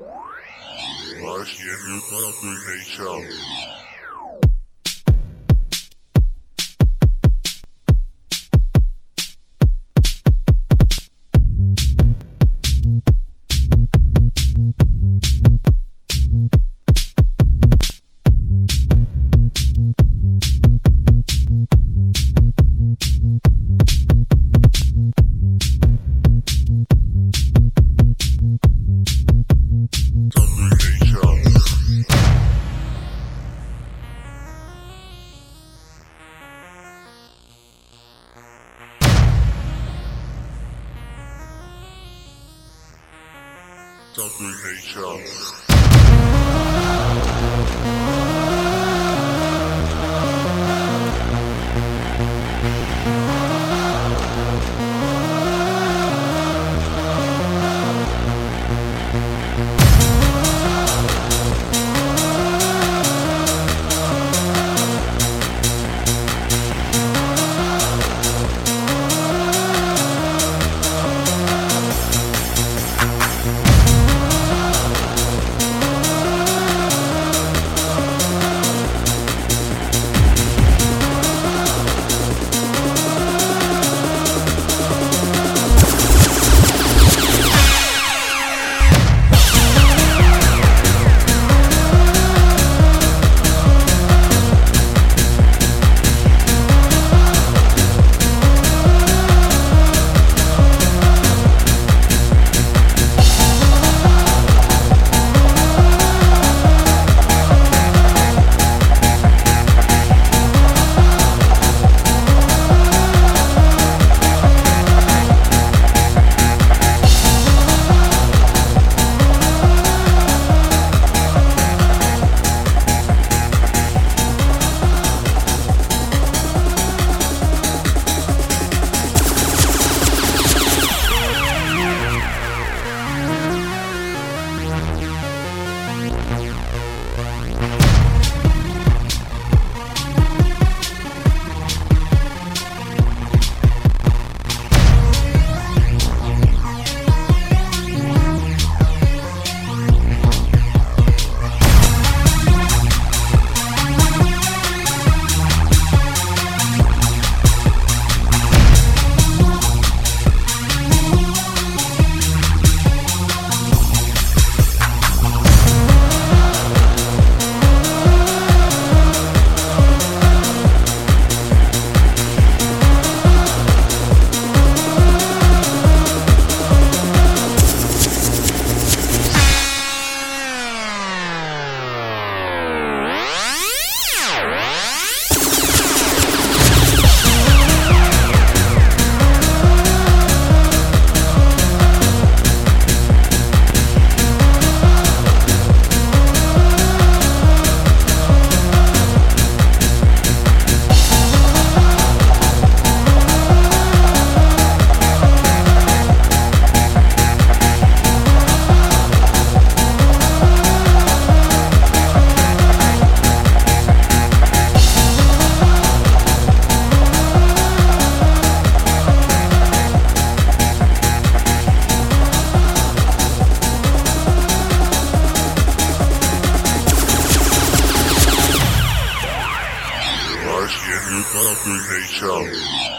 而且 Dr. Nature. Southern Nation.